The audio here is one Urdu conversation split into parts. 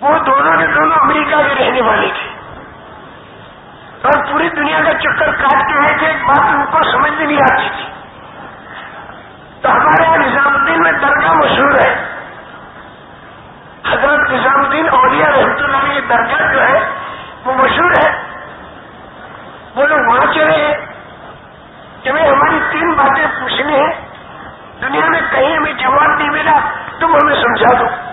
وہ دونوں نے دونوں امریکہ کے رہنے والے تھے۔ اور پوری دنیا کا چکر کاٹ کے آئے تھے، ایک بات ان کو سمجھ میں نہیں آتی تھی۔ تو ہمارے یہاں نظام الدین میں درگاہ مشہور ہے۔ حضرت نظام الدین اولیا رحمت اللہ کی درگاہ جو ہے، وہ مشہور ہے۔ وہ لوگ وہاں چلے ہیں۔ کہ بھائی، ہماری تین باتیں پوچھنی ہیں۔ دنیا میں کہیں ہمیں جواب نہیں ملا، تم ہمیں سمجھا دو۔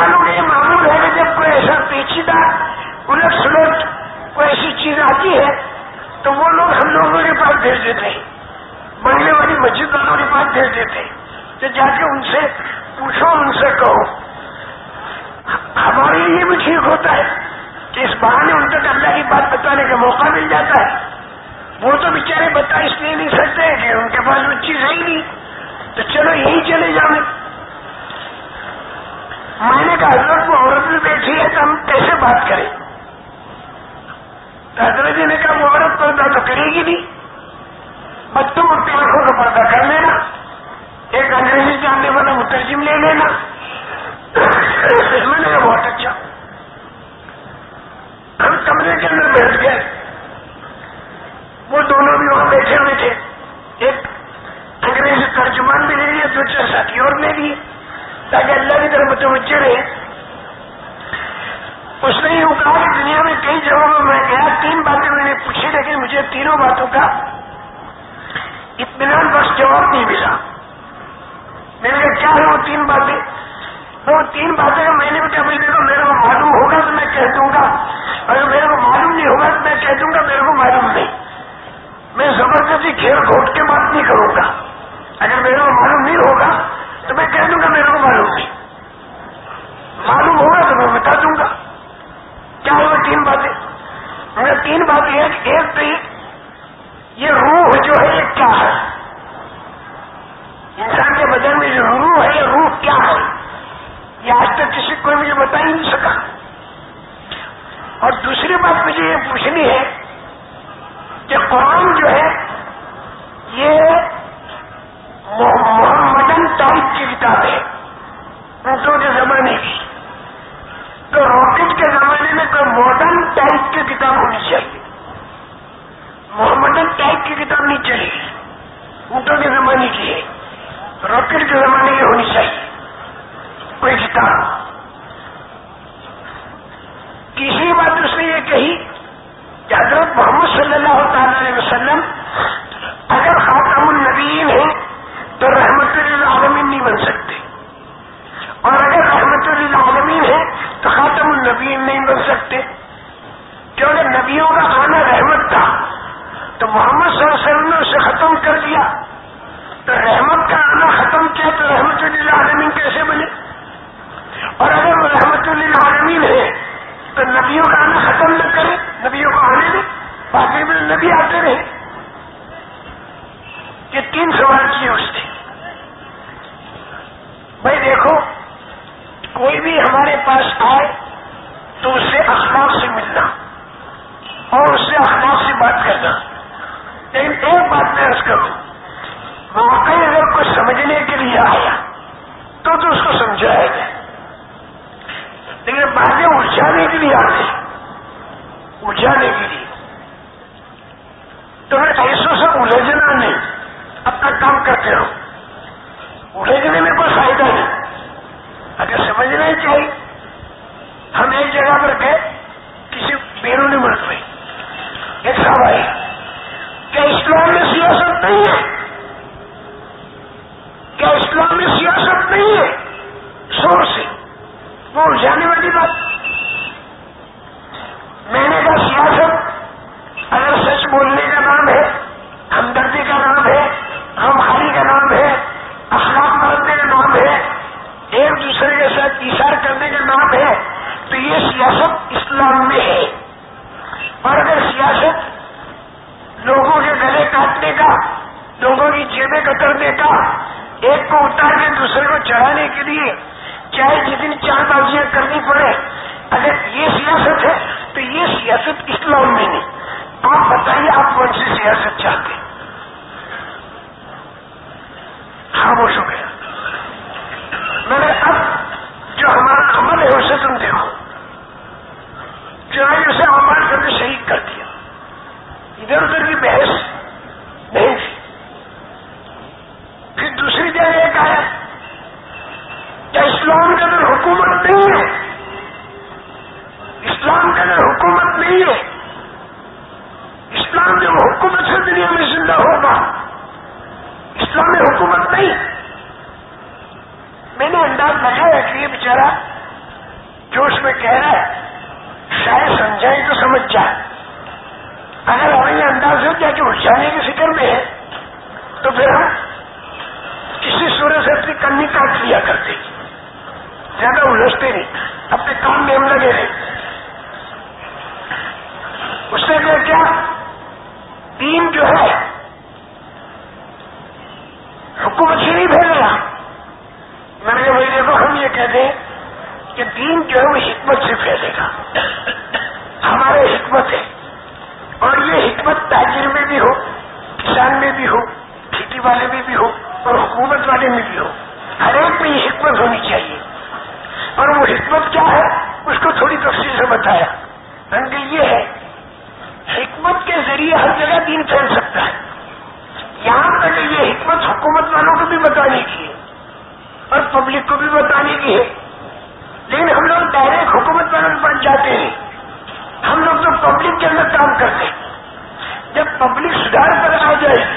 والوں کا یہ معمول ہے کہ جب کوئی ایسا پیچیدہ الٹ سلٹ کوئی ایسی چیز آتی ہے، تو وہ لوگ ہم لوگوں کے پاس بھیج دیتے ہیں۔ بنگلے والی مسجد والوں کے پاس بھیج دیتے ہیں۔ تو جا کے ان سے پوچھو، ان سے کہو۔ ہمارے لیے بھی ٹھیک ہوتا ہے کہ اس بہانے ان تک اللہ کی بات بتانے کا موقع مل جاتا ہے۔ وہ تو بیچارے بتا اس لیے نہیں سکتے کہ ان کے پاس وہ چیز ہے ہی نہیں۔ تو چلو یہی چلے جانے میں نے کہا، حضرت وہ عورت بھی بیٹھی ہے تو ہم کیسے بات کریں؟ حضرت جی نے کہا، وہ عورت پردہ تو کرے گی نہیں بس تم اپنی آنکھوں کا پردہ کر لینا ایک انگریزی جاننے والا مترجم لے لینا میں نے کہا بہت اچھا ہم کمرے کے اندر بیٹھ گئے وہ دونوں بھی وہاں بیٹھے ہوئے تھے ایک انگریزی ترجمان بھی لے لیا دو چار ساتھی اور لے لیے تاکہ اللہ کی طرف متوجہ رہے اس نے یوں کہا کہ دنیا میں کئی جگہوں میں گیا تین باتیں میں نے پوچھی لیکن مجھے تینوں باتوں کا اطمینان بس جواب نہیں ملا میں نے کہا کیا ہے وہ تین باتیں وہ تین باتیں میں نے کہا بھائی دیکھو میرے کو معلوم ہوگا تو میں کہہ دوں گا اگر میرے کو معلوم نہیں ہوگا تو میں کہہ دوں گا میرے کو معلوم نہیں میں زبردستی کھیل گھوٹ کے بات نہیں کروں گا اگر میرے کو معلوم نہیں ہوگا تو میں کہہ دوں گا میرے کو معلوم نہیں معلوم ہوگا تو میں بتا دوں گا کیا ہوا تین باتیں مگر تین باتیں ایک ایک تو یہ روح جو ہے یہ کیا ہے انسان کے بدن میں جو روح ہے یہ روح کیا ہے یہ آج تک کسی کوئی مجھے بتا ہی نہیں سکا۔ اور دوسری بات مجھے یہ پوچھنی ہے کہ قرآن جو ہے یہ محمدن ٹائپ کی کتاب ہے اردو کے زمانے کی تو راکٹ کے زمانے میں کوئی ماڈرن ٹائپ کی کتاب ہونی چاہیے محمدن ٹائپ کی کتاب نہیں چاہیے اردو کے زمانے کی ہے راکٹ کے زمانے کی ہونی چاہیے کوئی کتاب تیسری بات اس نے یہ کہی کہ حضرت محمد صلی اللہ تعالی علیہ وسلم اگر خاتم النبیین ہے تو رحمت للعالمین نہیں بن سکتے اور اگر رحمت للعالمین ہے تو خاتم النبیین نہیں بن سکتے کیونکہ نبیوں کا آنا رحمت تھا تو محمد صلی اللہ علیہ وسلم نے اسے ختم کر دیا تو رحمت کا آنا ختم کیا تو رحمت للعالمین کیسے بنے اور اگر وہ رحمت للعالمین ہے تو نبیوں کا آنا ختم نہ کرے نبیوں کو آنے دیں باقی میں نبی آتے رہے یہ تین سوال کیے اس نے۔ بھائی دیکھو، کوئی بھی ہمارے پاس آئے تو اس سے اخلاق سے ملنا اور اس سے اخلاق سے بات کرنا۔ لیکن ایک بات میں عرض کروں، واقعی اگر کوئی سمجھنے کے لیے آیا تو تو اس کو سمجھایا جائے۔ لیکن باتیں الجھانے کے لیے آتے الجھانے کے لیے۔ تو پھر ایسوں سے الجھنا نہیں اپنا کام کرتے رہو۔ الجھنے میں کوئی فائدہ نہیں۔ اگر سمجھنا ہی چاہیے، ہم ایک جگہ پر گئے، کسی بیرونی ملک میں۔ ایک صاحب آئے، کیا اسلام میں سیاست نہیں ہے؟ کیا اسلام میں سیاست نہیں ہے؟ شور سے۔ وہ الجھانے والی بات۔ میں نے کہا، سیاست اگر سچ بولنے کے لیے چاہے جتنی چار بازیاں کرنی پڑے، اگر یہ سیاست ہے تو یہ سیاست اسلام میں نہیں۔ آپ بتائیے آپ کون سی سیاست چاہتے ہیں خاموش ہو گیا میں نے اب جو ہمارا عمل ہے اسے تم دیکھو چنانچہ اسے عمل کر کے شہید کر دیا ادھر ادھر کی بحث نہیں تھی پھر دوسری جگہ ایک آیا کیا اسلام کے اندر حکومت نہیں ہے اسلام کے اندر حکومت نہیں ہے اسلام جب حکومت سے دنیا میں زندہ ہوگا اسلام میں حکومت نہیں میں نے انداز لگایا کہ یہ بیچارہ جو اس میں کہہ رہا ہے شاید سمجھائے تو سمجھ جائے اگر ہمیں یہ انداز ہو گیا کہ الجھانے کی فکر میں ہے، تو پھر ہم کسی سورج سے اپنی کنی کاٹ لیا کرتے زیادہ الجھتے نہیں، اپنے کام میں ہم لگے رہے۔ اس سے کیا؟ دین جو ہے، حکومت سے نہیں بھیج رہا میں نے بھائی دیکھو، ہم یہ کہتے ہیں کہ دین جو ہے، وہ حکمت سے پھیلے گا۔ ہمارے حکمت ہے۔ اور حکمت تاجر میں بھی ہو، کسان میں بھی ہو، کھیتی والے میں بھی ہو، اور حکومت والے میں بھی ہو۔ ہر ایک میں یہ حکمت ہونی چاہیے۔ اور وہ حکمت کیا ہے؟ اس کو تھوڑی تفصیل سے بتایا۔ رنگ یہ ہے، حکمت کے ذریعے ہر جگہ دین پھیل سکتا ہے۔ یہاں تک یہ حکمت حکومت والوں کو بھی بتانے کی ہے، اور پبلک کو بھی بتانے کی ہے۔ لیکن ہم لوگ ڈائریکٹ حکومت والوں بن جاتے ہیں۔ ہم لوگ تو پبلک کے اندر کام کرتے ہیں۔ پبلک سدھار کر آ جائے،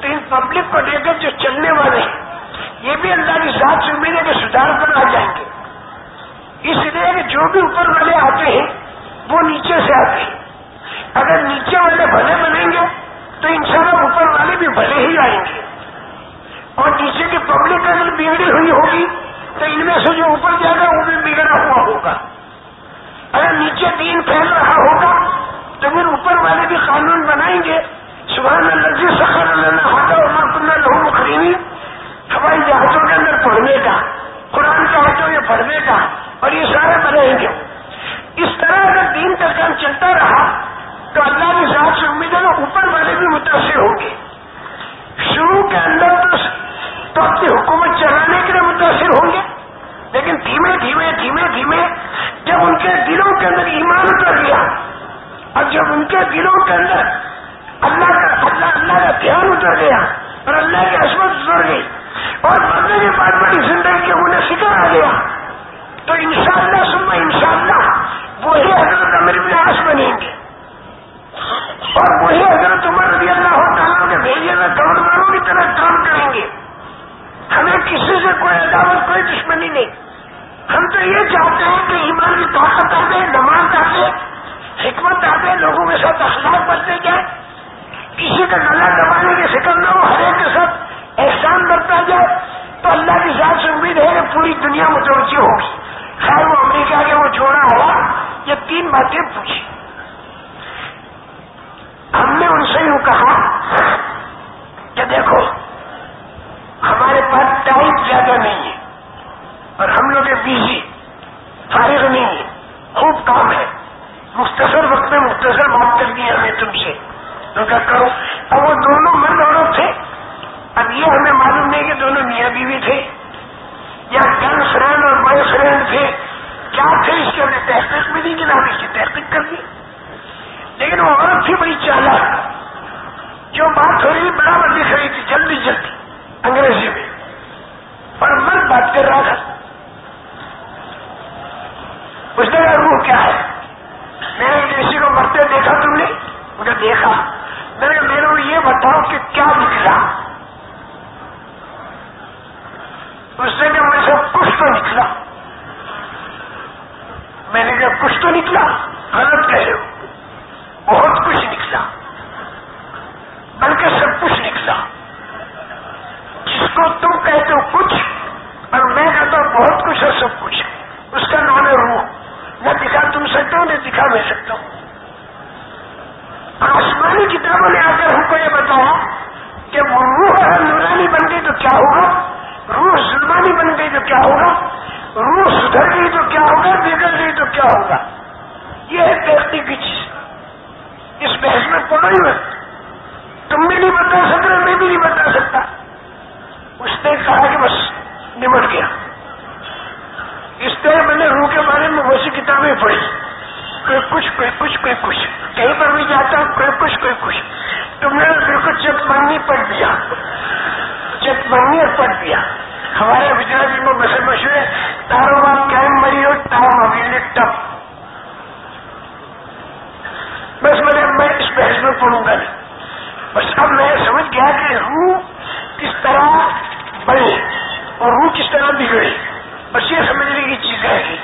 تو ان پبلک کو لے کر جو چلنے والے ہیں، یہ بھی اللہ کی ذات سے امید ہے کہ سدھار کر آ جائیں گے۔ اس لیے کہ جو بھی اوپر والے آتے ہیں، وہ نیچے سے آتے ہیں۔ اگر نیچے والے بھلے بنیں گے، تو ان اوپر والے بھی بھلے ہی آئیں گے۔ اور نیچے کی پبلک اگر بگڑی ہوئی ہوگی، تو ان میں سے جو اوپر جائے گا، وہ بھی بگڑا ہوا ہوگا۔ اگر نیچے دین پھیل رہا ہوگا تو پھر اوپر والے بھی قانون بنائیں گے، سبحان اللہ جی سخر اللہ ہوگا اور کنہ لہو مخریمی ہوائی جہازوں کے اندر پڑھنے کا، قرآن کے آٹوں میں پڑھنے کا، اور یہ سارے بنائیں گے۔ اس طرح اگر دین کا کام چلتا رہا، تو اللہ کی ذات سے امید ہے اوپر والے بھی متاثر ہوں گے۔ شروع کے اندر تو تو اپنی حکومت چلانے کے لیے متاثر ہوں گے، لیکن دھیمے دھیمے دھیمے دھیمے جب ان کے دلوں کے اندر ایمان اتر گیا اور جب ان کے دلوں کے اندر اللہ کا اللہ اللہ کا دھیان اتر گیا اور اللہ کی عصمت اتر گئی اور مرنے کے بعد بڑی زندگی کے انہیں فکر آ گیا۔ تو انشاءاللہ سننا انشاءاللہ وہی حضرت امیر بناس بنیں گے۔ اور وہی حضرت عمر رضی اللہ تعالیٰ کے بھیجے میں گورنروں کی طرح کام کریں گے۔ ہمیں کسی سے کوئی عداوت، کوئی دشمنی نہیں۔ ہم تو یہ چاہتے ہیں کہ ایمان کی طاقت آ جائے نماز آ جائے حکمت آتے لوگوں کے ساتھ اخلاق بنتے جائے کسی کا گلا دبانے کی فکر نہ ہو، ہر ایک کے ساتھ احسان برتا جائے، تو اللہ کی ذات سے امید ہے کہ پوری دنیا متوجہ ہوگی، خیر وہ امریکہ کے وہ چھوڑا ہوا، یہ تین باتیں پوچھی۔ ہم نے ان سے یوں کہا رکھ کہیں ہوں، کوئی کچھ کوئی کچھ تم نے بالکل چت منگنی پڑھ دیا۔ چت منگنی اور پڑھ دیا۔ ہمارے گجراتی میں بس مشہور ہے تارو بات کیم مری ہو تارو مویل ٹپ بس میں میں اس بحث میں پڑھوں گا۔ نہیں بس اب میں سمجھ گیا کہ روح کس طرح بڑی اور روح کس طرح بگڑی۔ بس یہ سمجھنے کی چیز ہے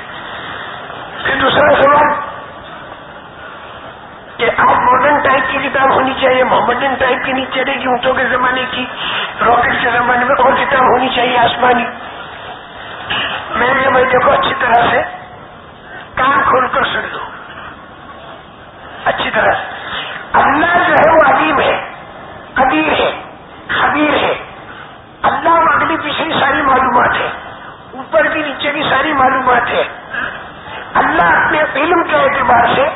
پھر دوسرا سوال کہ آپ ماڈرن ٹائپ کی کتاب ہونی چاہیے محمدن ٹائپ کی نہیں چلے گی اونٹوں کے زمانے کی راکٹ کے زمانے میں اور کتاب ہونی چاہیے آسمانی۔ میں نے بھائی دیکھو، اچھی طرح سے کام کھول کر سن دو اچھی طرح سے۔ اللہ جو ہے وہ عظیم ہے، قدیر ہے، خبیر ہے۔ اللہ و اگلی پچھلی ساری معلومات ہے، اوپر کی نیچے کی ساری معلومات ہے۔ اللہ اپنے علم کے اعتبار سے،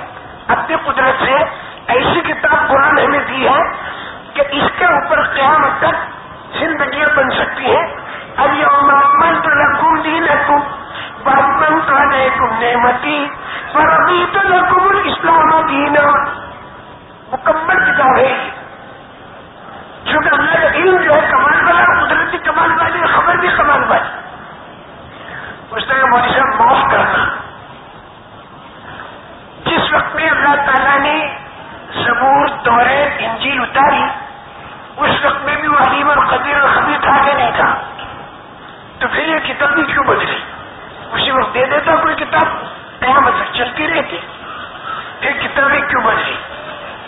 اپنی قدرت سے ایسی کتاب قرآن ہمیں دی ہے کہ اس کے اوپر قیامت تک زندگیاں بن سکتی ہیں اب یہ عمر تو رقم دی رقم بہتمن تو تم نعمتی پر ابھی تو رقم اسلام دینا۔ مکمل کتاب ہے چونکہ اللہ کا علم جو ہے کمال والا، قدرتی کمال والی خبر بھی کمال والی۔ اس طرح مودی صاحب معاف کرنا۔ جس وقت میں اللہ تعالیٰ نے زبور انجیل اتاری، اس وقت میں بھی وہ علیم اور قدیر اور خبیر تھا کہ نہیں تھا؟ تو پھر یہ کتاب بھی کیوں بدلی؟ اسی وقت دے دیتا کوئی کتاب قیامت تک چلتی رہتی۔ پھر کتابیں کیوں بدلی؟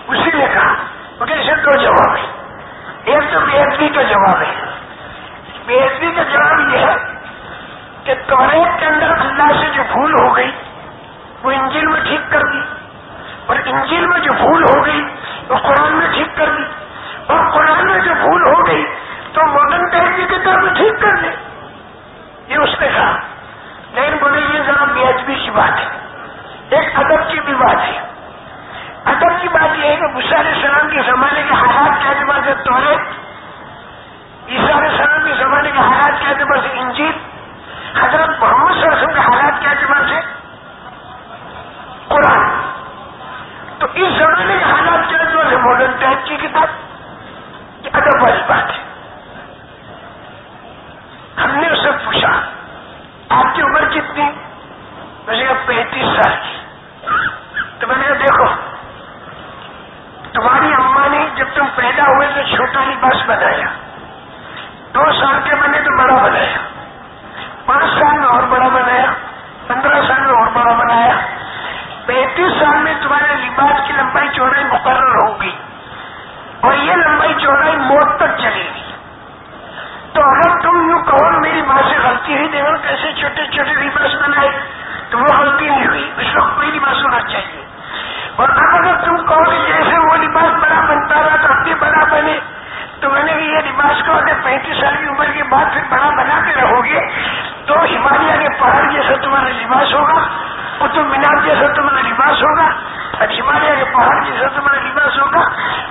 اسی نے کہا، مگر اسے دو جواب ہے ایک تو بے ادبی کا جواب ہے۔ بے ادبی کا جواب یہ ہے کہ توریت کے اندر اللہ سے جو بھول ہو گئی، وہ انجیل میں ٹھیک کر دی۔ اور انجیل میں جو بھول ہو گئی وہ قرآن میں ٹھیک کر دی۔ اور قرآن میں جو بھول ہو گئی، تو ماڈرن ٹائپ کی کتاب میں ٹھیک کر دی یہ اس نے کہا لیکن بولے، یہ ذرا بے ادبی کی بات ہے۔ ایک ادب کی بھی بات ہے۔ ادب کی بات یہ ہے کہ علیہ السلام کے زمانے کے حالات کے اعتبار سے توڑے، عیسیٰ علیہ السلام کے زمانے کے حالات کے اعتبار سے انجیل، حضرت محمد صلی اللہ علیہ وسلم کے حالات کے اعتبار سے قرآن۔ تو اس زمانے کے حالات کے کی کتاب کیا ادب والی بات ہے ہم نے اس سے پوچھا آپ کی عمر کتنی میں نے کہا پینتیس سال کی تو میں نے کہا دیکھو تمہاری اما نے جب تم پیدا ہوئے تو چھوٹا لباس بنایا دو سال کے بنے تو بڑا بنایا پانچ سال میں اور بڑا بنایا پندرہ سال میں اور بڑا بنایا پینتیس سال میں تمہارے لباس کی لمبائی چوڑائی مقرر ہوگی اور یہ لمبائی چوڑائی موت تک چلے گی تو اگر تم یوں کہو میری ماں ہوئی دیکھو کیسے چھوٹے چھوٹے لباس بنائے، تو وہ غلطی نہیں ہوئی۔ اس وقت کوئی لباس ہونا چاہیے۔ اور اب اگر تم کہو کہ جیسے وہ لباس بڑا بنتا رہا تو اب بھی بڑا بنے، تو میں نے یہ لباس کو اگر پینتیس سال کی عمر کے بعد پھر بڑا بنا کے رہو گے تو ہمالیہ کے پہاڑ جیسا تمہارا لباس ہوگا، قطب مینار جیسا تمہارا لباس ہوگا، اور ہمالیہ کے پہاڑ جیسا تمہارا لباس ہوگا،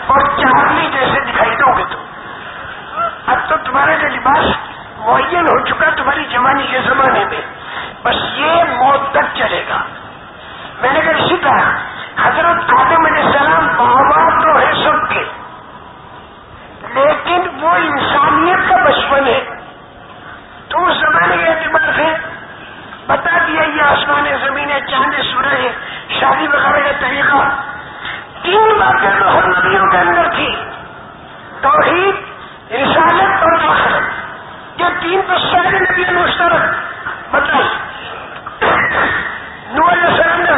اور چارلی جیسے دکھائی دو گے تم۔ اب تو تمہارا جو لباس معین ہو چکا تمہاری جوانی کے زمانے میں۔ بس یہ موت تک چلے گا۔ میں نے کہا، اسی طرح حضرت آدم علیہ السلام بابا تو ہے سب کے۔ لیکن وہ انسانیت کا بچپن ہے۔ تو اس زمانے کے اعتبار سے بتا دیا، یہ آسمان زمین ہے چاند سورج ہے، شادی وغیرہ کا طریقہ۔ تین باتیں تو ہر نبیوں کے اندر تھی توحید، رسالت اور آخرت۔ یہ تین تو سارے نبی مشترک بتائی۔ نو علیہ السلام نے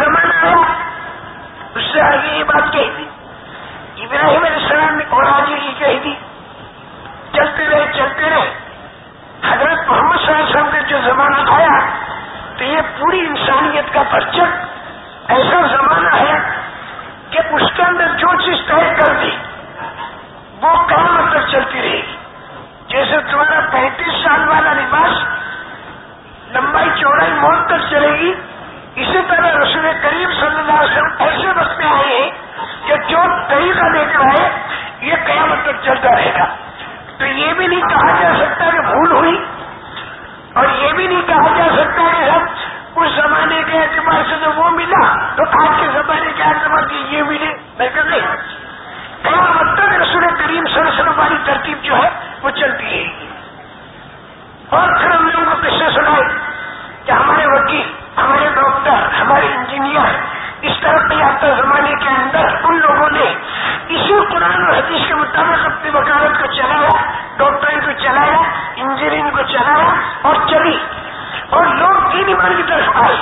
یہ بات کہی تھی۔ ابراہیم علیہ السلام نے اور آج یہ کہی تھی، چلتے رہے چلتے رہے۔ حضرت محمد صلی اللہ علیہ وسلم کا جو زمانہ آیا تو یہ پوری انسانیت کا پرچم، ایسا زمانہ ہے کہ اس کے اندر جو چیز طے کر دی وہ کام تک چلتی رہے گی جیسے تمہارا پینتیس سال والا لباس لمبائی چوڑائی موت تک چلے گی اسی طرح رسول کریم صلی اللہ علیہ وسلم ایسے وقت میں آئے ہیں کہ جو طریقہ لے کر آئے یہ قیامت تک چلتا رہے گا تو یہ بھی نہیں کہا جا سکتا کہ بھول ہوئی اور یہ بھی نہیں کہا جا سکتا کہ سب اس زمانے کے اعتبار سے جو وہ ملا تو آج کے زمانے کے اعتبار سے یہ ملے میں کہ نہیں قیامت تک رسول کریم صلی اللہ علیہ وسلم والی ترتیب جو ہے وہ چلتی رہے گی اور پھر ہم لوگوں کو قصے سنائے کہ ہمارے وکیل ہمارے ڈاکٹر ہمارے انجینئر اس ترقی یافتہ زمانے کے اندر ان لوگوں نے اسی قرآن اور حدیث کے مطابق اپنی وکالت کو چلایا ڈاکٹری کو چلایا انجینئرنگ کو چلایا اور چلی اور لوگ تین ایمان کی طرف آئے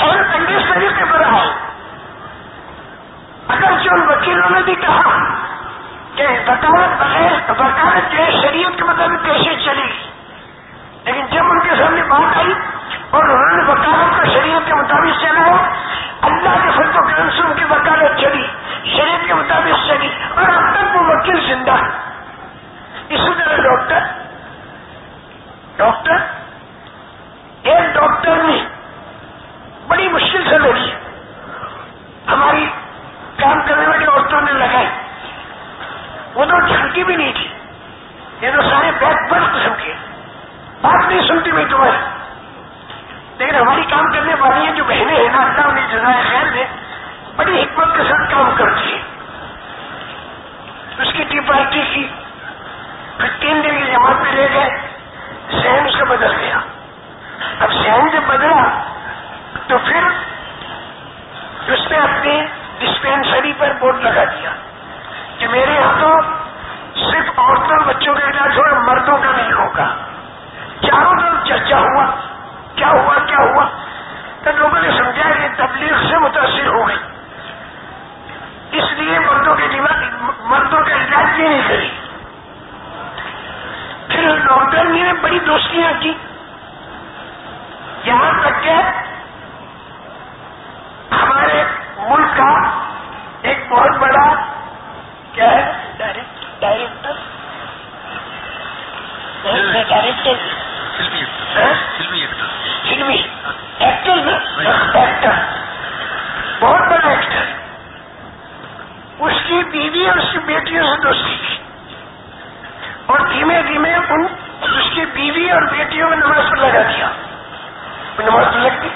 حیرت انگیز طریقے پر آئے اگر جو ان وکیلوں نے بھی کہا کہ وکالت بغیر وکالت جو ہے شریعت کے مطابق کیسے چلے گی لیکن جب ان کے سامنے بات آئی اور انہوں نے وکالت کا شریعت کے مطابق سے اللہ کے فرق و کرم سے ان کی وکالت چلی شریعت کے مطابق چلی اور اب تک وہ وکیل زندہ ہے اسی طرح ڈاکٹر ڈاکٹر ایک ڈاکٹر نے بڑی مشکل سے لڑی ہماری کام کرنے والی عورتوں نے لگائی وہ تو چھلکی بھی نہیں تھی یہ تو سارے بیک بڑھ قسم کے بات نہیں سنتی میں تمہاری لیکن ہماری کام کرنے والی ہیں جو بہنیں ہیں نا اللہ انہیں جزائے خیر میں بڑی حکمت کے ساتھ کام کرتی ہے اس کی ٹی پارٹی کی پھر تین دن کی جماعت میں لے گئے سہن اس کا بدل گیا اب سہن جب بدلا تو پھر اس نے اپنی ڈسپینسری پر بورڈ لگا دیا کہ میرے یہاں تو صرف عورتوں بچوں کا علاج ہوا مردوں کا نہیں ہوگا چاروں طرف چرچا ہوا کیا ہوا کیا ہوا تو لوگوں نے سمجھا کہ تبلیغ سے متاثر ہو گئی اس لیے مردوں کے مردوں کا علاج بھی نہیں کری پھر ڈاکٹر نے بڑی کی یہاں تک کہ ہمارے ملک کا ایک بہت بڑا کیا ہے ڈائریکٹر ڈائریکٹر فلمی ایکٹر نا ایکٹر بہت بڑا ایکٹر اس کی بیوی اور اس کی بیٹیوں سے دوستی کی اور دھیمے دھیمے ان اس کی بیوی اور بیٹیوں میں نماز پر لگا دیا نماز پر لگ گئی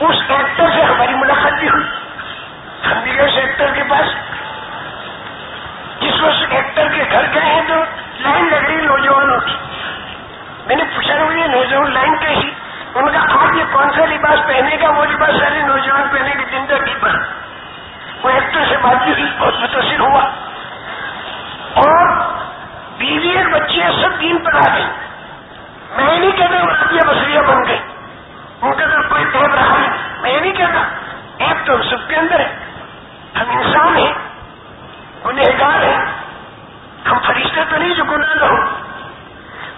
اس ایکٹر سے ہماری ملاقات بھی ہوئی ہم بھی گئے اس ایکٹر کے پاس جس وقت ایکٹر کے گھر گئے ہیں تو لائن لگ رہی نوجوانوں کی میں نے پوچھا مجھے نوجوان لائن کہی ان کا آج یہ کون سا لباس پہنے گا وہ لباس سارے نوجوان پہنے کی زندگی پر وہ ایکٹر سے بات بھی ہوئی بہت متاثر ہوا اور بیوی اور سب دین پر آ گئی میں نہیں کہتا راتیاں بسریاں بن گئی ان کا تو کوئی ایپ رہا نہیں۔ میں نہیں کہتا ایپ تو سب کے اندر ہے۔ ہم انسان ہیں انہیں ہیں۔ ہم فرشتے تو نہیں جو گناہ نہ ہو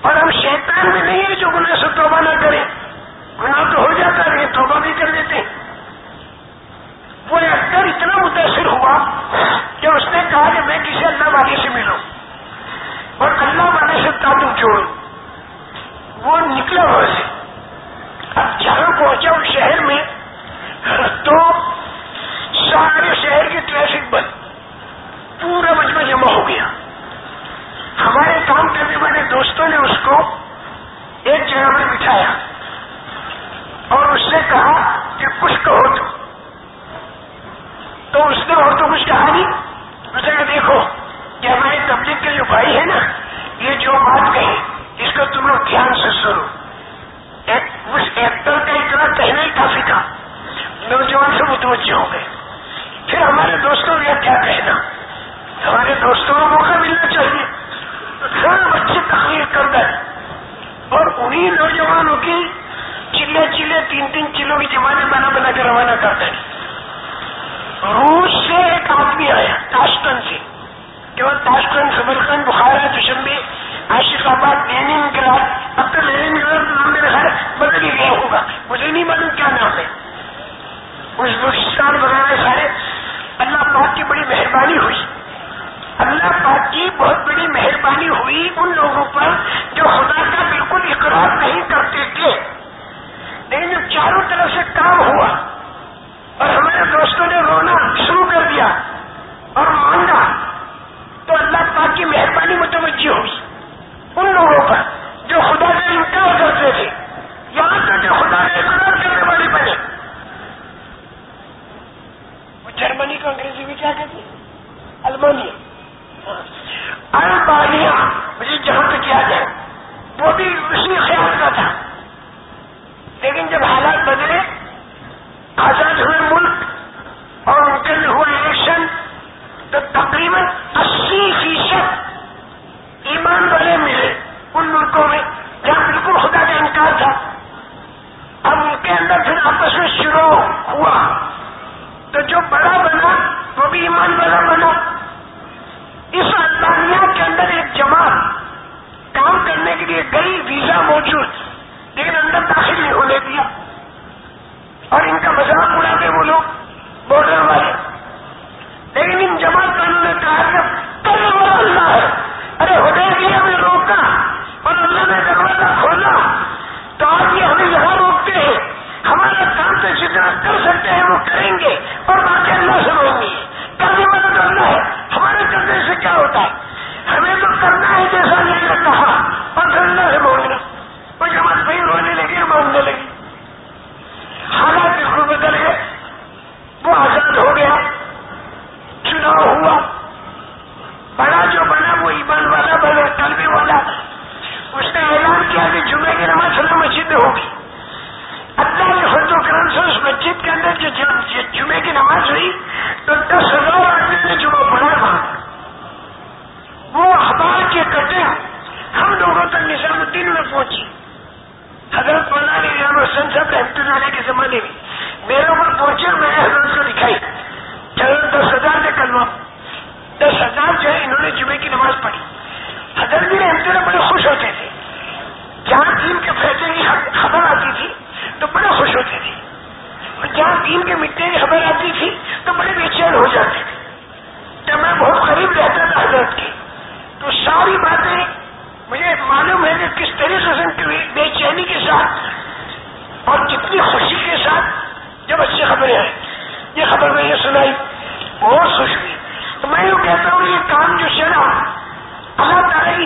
اور ہم شیطان میں نہیں ہے جو گناہ سے توبہ نہ کریں۔ گناہ تو ہو جاتا ہے، توبہ بھی کر لیتے ہیں۔ وہ اکثر اتنا متاثر ہوا کہ اس نے کہا کہ میں کسی اللہ والے سے ملوں۔ والے سے تعلق جوڑوں وہ نکلا وہاں سے۔ اب جہاں پہنچا اس شہر میں، تو سارے شہر کی ٹریفک بند۔ پورا مجمع جمع ہو گیا۔ ہمارے کام کرنے والے دوستوں نے اس کو ایک جگہ میں بٹھایا۔ اور اس سے کہا کہ کچھ کہو تو۔ تو اس نے اور تو کچھ کہا نہیں۔ اس نے دیکھو کہ ہمارے تبلیغ کے جو بھائی ہیں نا یہ جو بات کہی، اس کو تم لوگ دھیان سے سنو۔ اس ایکٹر کا اتنا کہنا ہی کافی تھا۔ نوجوان سے متوجہ ہو گئے۔ پھر ہمارے دوستوں کا کیا کہنا؟ ہمارے دوستوں کو موقع ملنا چاہیے۔ سب بچے تقریر کر گئے اور انہیں نوجوانوں کی چلے چلے تین تین چلوں کی جماعتیں بنا بنا کے روانہ کر گئے روس سے ایک آدمی آیا تاشکن سے۔ کہ وہ تاشکن سبرکن بخارا چشمے عاشق آباد لینن گراج اب تو لینن گراج نام بدل ہی گیا ہوگا۔ مجھے نہیں معلوم کیا نام ہے۔ اس بلوچستان وغیرہ سارے اللہ پاک کی بڑی مہربانی ہوئی۔ اللہ پاک کی بہت بڑی مہربانی ہوئی ان لوگوں پر جو خدا کا بالکل اقرار نہیں کرتے تھے۔ لیکن جو چاروں طرف سے کام ہوا اور ہمارے دوستوں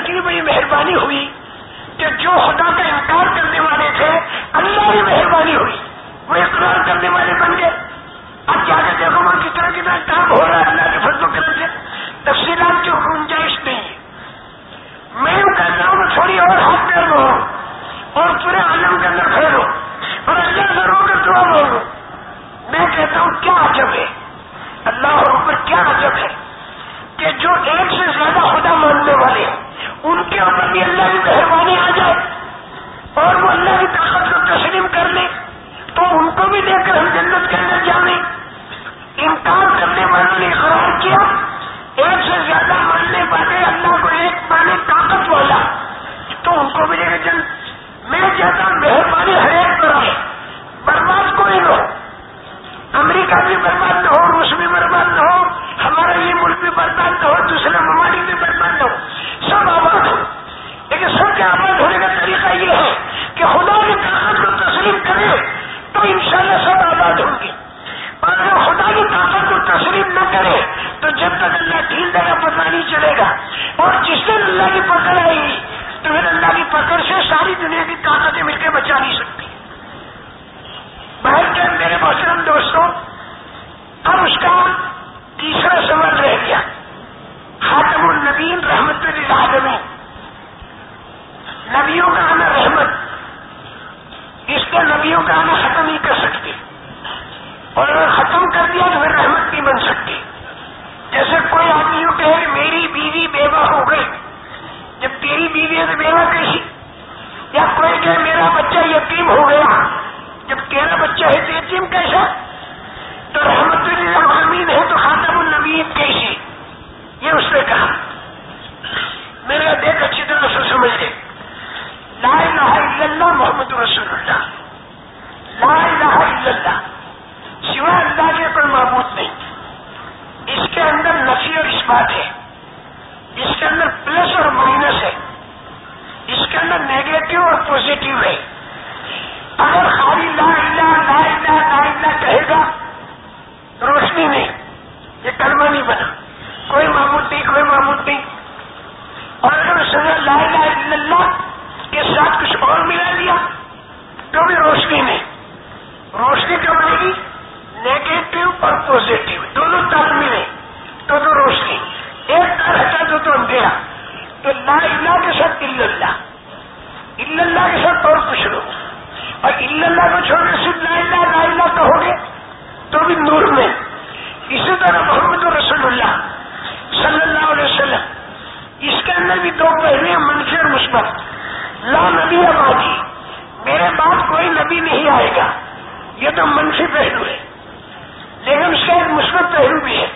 کی بڑی مہربانی ہوئی کہ جو خدا کا انکار کرنے والے تھے، اللہ کی مہربانی ہوئی۔ وہ اقرار کرنے والے بن گئے۔ اب جا کے دیکھو وہاں کتنا کتنا کام ہو رہا ہے، اللہ کے فضل و کرم سے۔ تفصیلات کی گنجائش نہیں۔ ہے میں یوں کہتا ہوں کہ تھوڑی اور ہاتھ پیر لو اور پورے عالم کے اندر کھڑے ہو۔ اور اللہ سے رو کر دعا بولو میں کہتا ہوں، کیا عجب ہے؟ اللہ اور اوپر کیا عجب ہے کہ جو ایک سے زیادہ خدا ماننے والے ہیں ان اللہ کی مہربانی آ جائے اور وہ اللہ کی طاقت کو تسلیم کر لے، تو ان کو بھی لے کر ہم جنت کے اندر جانے۔ انکار کرنے والوں نے اقرار کیا۔ ایک سے زیادہ ماننے والے اللہ کو ایک مانے طاقت والا، تو ان کو بھی لے چل۔ میں چاہتا ہوں مہربانی ہر ایک پر آئے، برباد کوئی نہ ہو۔ امریکہ بھی برباد نہ ہو، روس بھی برباد نہ ہو، ہمارا یہ ملک بھی برباد نہ ہو، دوسرے ممالک بھی برباد نہ ہو۔ سب آباد کے آباد ہونے کا طریقہ یہ ہے کہ خدا کی طاقت کو تسلیم کرے تو انشاءاللہ سب آباد ہوں گے۔ اور اگر خدا کی طاقت کو تسلیم نہ کرے تو جب تک اللہ ڈھیل دے گا پتہ نہیں چلے گا۔ اور جس دن اللہ کی پکڑ آئے گی تو پھر اللہ کی پکڑ سے ساری دنیا کی طاقتیں مل کے بچا نہیں سکتی۔ باہر کے میرے محترم دوستوں اب اس کا تیسرا سوال رہ گیا۔ خاتم النبین رحمت اللہ نبیوں کا آنا رحمت، اس کا نبیوں کا آنا ختم نہیں کر سکتے۔ اور اگر ختم کر دیا تو پھر رحمت نہیں بن سکتی۔ جیسے کوئی آدمی یوں کہے میری بیوی بیوہ ہو گئی، جب تیری بیوی ہے تو بیوہ کیسی؟ یا کوئی کہے میرا بچہ یتیم ہو گیا، جب تیرا بچہ ہے تو یتیم کیسا؟ تو رحمت العالمین ہے تو خاتم النبی کیسی؟ یہ اس نے کہا۔ میرا دیکھ اچھی طرح سے سمجھ لے الہ الا اللہ محمد رسول اللہ لا الہ الا اللہ سوائے اللہ کے کوئی معبود نہیں. اس کے اندر نفی اور اسبات ہے. اس کے اندر پلس اور مائنس ہے. اس کے اندر نیگیٹو اور پوزیٹو ہے. اگر خالی لا الہ لا الہ لا الہ کہے گا، روشنی نہیں. یہ کلمہ نہیں بنا. پوزیٹو دونوں تار ملے تو تو روشنی۔ ایک تار ہٹا دو تو اندھیرا تو لا الہ کے ساتھ اللہ۔ اللہ کے ساتھ اور کچھ لو اور اللہ کو چھوڑ کے صرف لا الہ لا الہ کہو گے تو بھی نور میں۔ اسی طرح محمد رسول اللہ صلی اللہ علیہ وسلم۔ اس کے اندر بھی دو پہلے منفی اور مثبت۔ لا نبی آبادی۔ میرے بعد کوئی نبی نہیں آئے گا۔ یہ تو منفی پہلو ہے۔ لیکن اس مثبت پہلو بھی ہے۔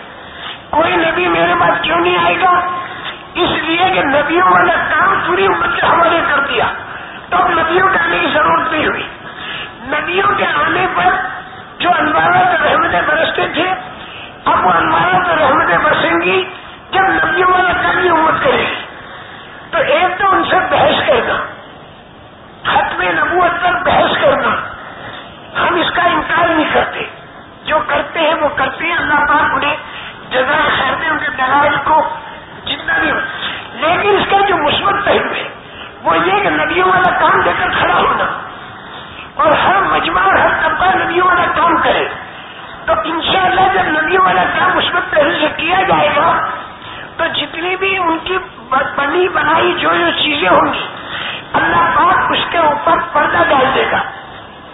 کوئی نبی میرے بعد کیوں نہیں آئے گا؟ اس لیے کہ نبیوں والا کام پوری امت کے حوالے کر دیا، تو اب نبیوں کے آنے کی ضرورت نہیں ہوئی۔ نبیوں کے آنے پر جو انوارات رحمتیں برستے تھے، اب وہ انوارات رحمتیں برسیں گی جب نبیوں والا کبھی امت کرے گی تو ایک تو ان سے بحث کرنا ختم نبوت پر بحث کرنا ہم اس کا انکار نہیں کرتے جو کرتے ہیں، اللہ پاک انہیں جگہ خیر دے ان کے دلائل کو جتنا بھی ہو۔ لیکن اس کا جو مثبت پہلو ہے، وہ یہ کہ ندیوں والا کام دے کر کھڑا ہونا۔ اور ہر مجمع اور ہر طبقہ ندیوں والا کام کرے۔ تو انشاءاللہ جب ندیوں والا کام اس وقت پہلے سے کیا جائے گا، تو جتنی بھی ان کی بنی بنائی جو جو چیزیں ہوں گی، اللہ پاک اس کے اوپر پردہ ڈال دے گا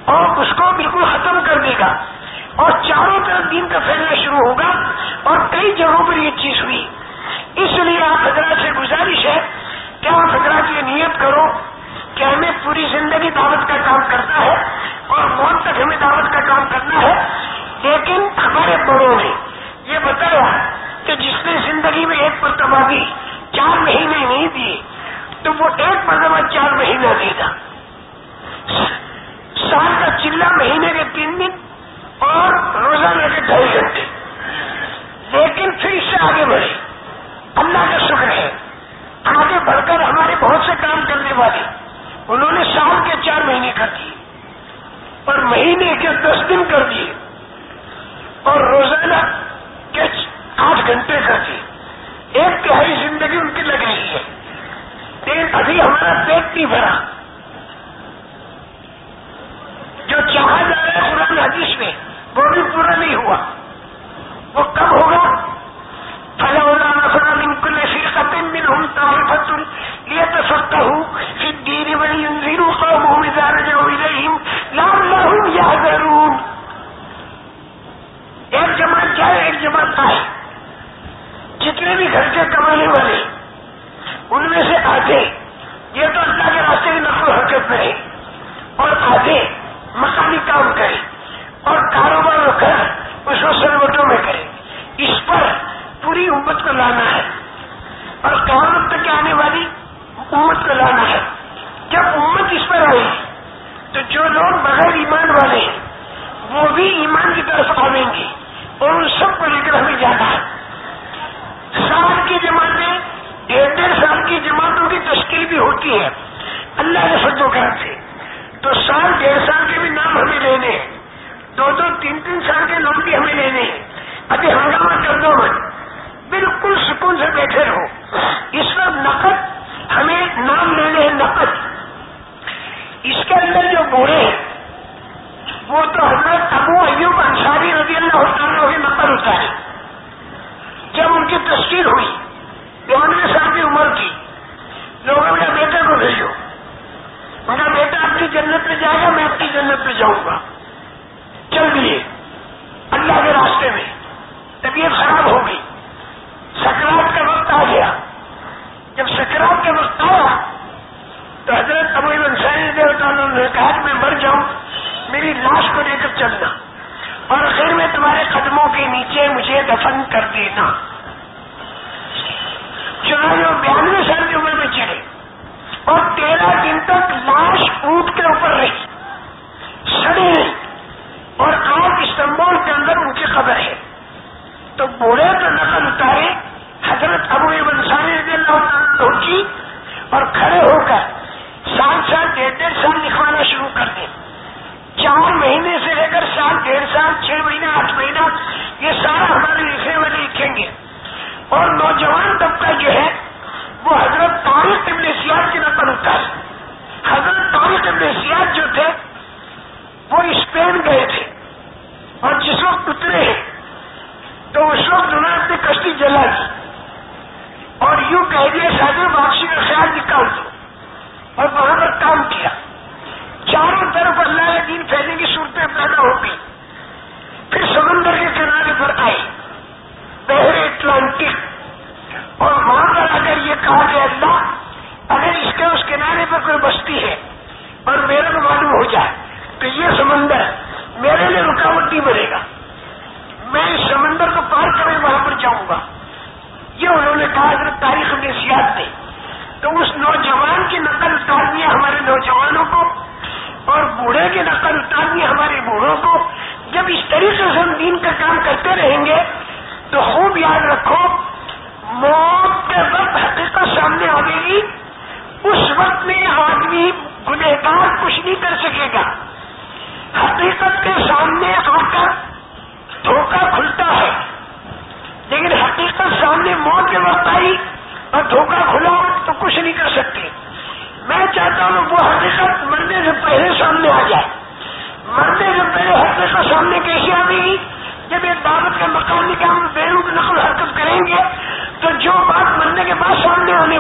اور اس کو بالکل ختم کر دے گا۔ اور چاروں طرف دین کا پھیلنا شروع ہوگا اور کئی جگہوں پر یہ چیز ہوئی۔ اس لیے آپ حضرات سے گزارش ہے کیا آپ حضرات یہ نیت کرو کہ ہمیں پوری زندگی دعوت کا کام کرنا ہے اور موت تک ہمیں دعوت کا کام کرنا ہے، لیکن ہمارے بڑوں نے یہ بتایا کہ جس نے زندگی میں ایک مرتبہ بھی چار مہینے نہیں دیے، تو وہ ایک مرتبہ چار مہینہ دے گا۔ سال کا چلا مہینے کے تین دن اور روزانہ کے ڈھائی گھنٹے لیکن پھر اس سے آگے بڑھے اللہ کا شکر ہے۔ آگے بڑھ کر ہمارے بہت سے کام کرنے والے، انہوں نے سال کے چار مہینے کر دیے اور مہینے کے دس دن کر دیے، اور روزانہ کے آٹھ گھنٹے کر دیے ایک تہائی زندگی ان کی لگ رہی ہے۔ لیکن ابھی ہمارا پیٹ نہیں بھرا۔ جو چاہا جا رہا ہے قرآن حدیث میں وہ بھی پورا نہیں ہوا۔ وہ کب ہوگا؟ فلولا نفر من كل فرقة منهم طائفة ليتفقهوا في الدين ولينذروا قومهم إذا رجعوا إليهم لعلهم يحذرون۔ ایک جماعت جائے، ایک جماعت آئے۔ جتنے بھی گھر کے کمانے والے، ان میں سے آدھے، یہ تو اللہ کے راستے کی نقل حرکت میں ہے، اور آدھے مکانی کام کرے لاش کو لے کر چلنا اور آخر میں تمہارے قدموں کے نیچے مجھے دفن کر دینا۔ چار وہ بانوے سال کی عمر میں چڑھے اور تیرہ دن تک لاش اونٹ کے اوپر رہی۔ سڑی اور آپ استنبول کے اندر ان کی خبر ہے۔ تو بوڑھے تو نقل اتارے حضرت ابو ابن ساری رضی اللہ عنہ کی ڈیڑھ سال چھ مہینہ، آٹھ مہینہ، یہ سارا ہمارے لکھنے والے لکھیں گے۔ اور نوجوان طبقہ جو ہے، وہ حضرت طارق ابن سیاد کے نمبر اٹھا حضرت طارق ابن سیاد جو تھے، وہ اسپین گئے تھے اور جس وقت اترے، تو اس وقت انہوں نے اپنی کشتی جلا دی۔ اور یوں کہہ دیا شاید واپسی کا خیال نکال دو۔ اور وہاں پر کام کیا۔ چاروں طرف اللہ دین پھیلا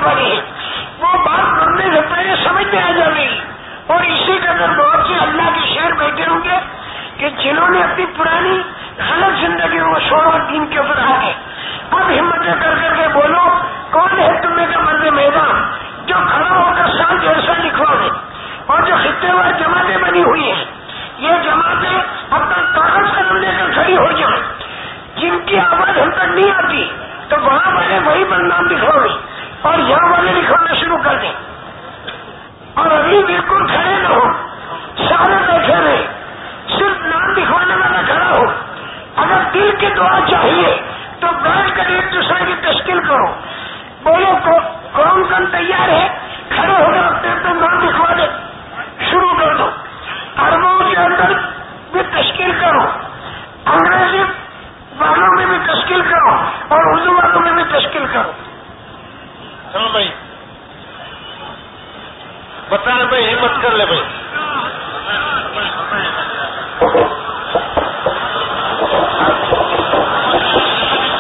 سامنے آنے والی ہے وہ بات مرنے سے پہلے سمجھ میں آ جائے گی اور اسی کا اگر بہت سے اللہ کے شہر بیٹھے ہوں گے کہ جنہوں نے اپنی پرانی غلط زندگی کو چھوڑو دین کے اوپر آ گئے۔ اب ہمتیں کر کر کے بولو، کون ہے تمہیں کا مرد میدان جو کھڑا ہو کر سال جیسا لکھوا دے اور جو خطے وار جماعتیں بنی ہوئی ہیں۔ یہ جماعتیں اپنا کاغذ قدم لے کر کھڑی ہو جائیں۔ جن کی آواز ہم تک نہیں آتی، تو وہاں والے وہی بدنام دکھاؤ گے اور یہاں والے لکھوانا شروع کر دیں۔ اور ابھی بالکل کھڑے نہ ہو۔ سارے بیٹھے رہے صرف نام دکھوانے والا کھڑا ہو۔ اگر دل کی دعا چاہیے تو بیٹھ کر ایک دوسرے کی تشکیل کرو۔ بولو کون کون تیار ہے۔ کھڑے ہو کر اپنے اپنے نام دکھوا دے شروع کر دو۔ اربوں کے اندر بھی تشکیل کرو۔ انگریزی والوں میں بھی تشکیل کرو اور اردو والوں میں بھی تشکیل کرو۔ چلو بھائی۔ بتا بھائی ہمت کر لے بھائی۔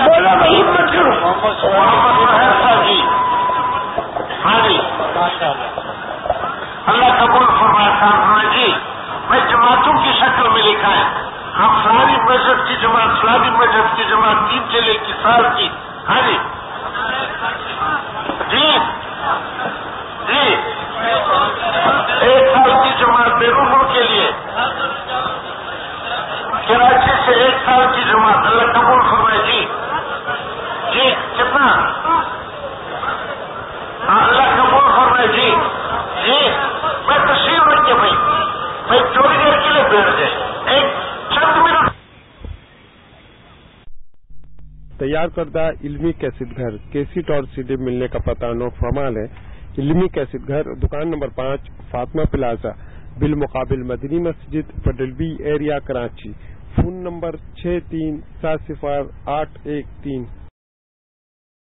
بولا ہمت محمد صاحب جی۔ ہاں جی۔ اللہ۔ قبول فرمایا فرمایا جی میں جماعتوں کی شکل میں لکھا ہے۔ ہم فلانی مذہب کی جماعت فلانی مذہب کی جماعت تین چلے کی سال کی ہاں جی جی جی ایک سال کی جماعت بیرونوں کے لیے کراچی سے ایک سال کی جماعت اللہ قبول فرمائے جی جی کتنا ہاں اللہ قبول فرمائے جی جی میں تشریف رکھ کے بھائی میں چوری دیر کے لیے بیٹھ گئے ایک چند منٹ تیار کردہ علمی کیسٹ گھر کیسٹ اور سی ڈی ملنے کا پتہ نو فرمال ہے۔ علمی کیسٹ گھر، دکان نمبر پانچ، فاطمہ پلازا، بالمقابل مدنی مسجد پڈل B area, Karachi. Phone number چھ تین، سات صفر آٹھ ایک تین۔